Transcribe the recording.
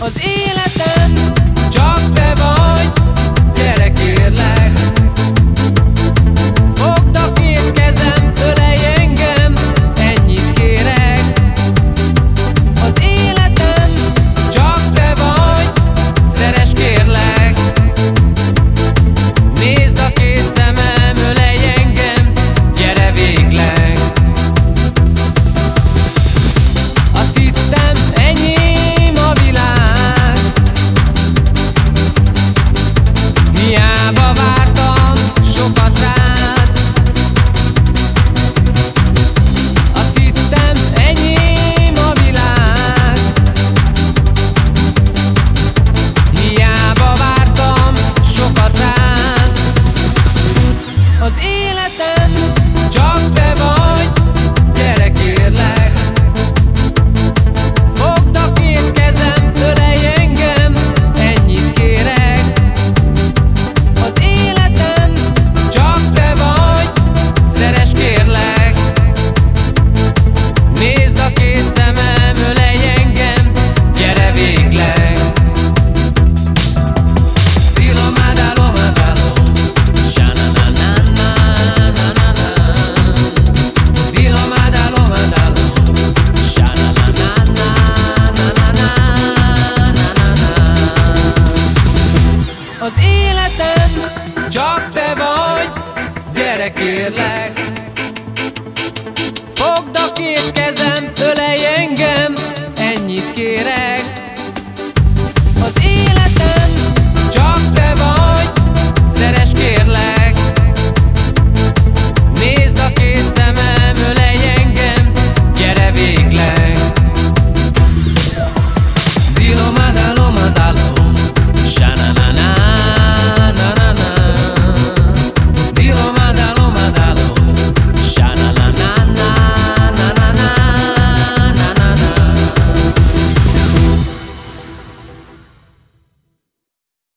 Az életem Az életem. Csak te vagy Gyere kérlek Fogd a két kezem, ölej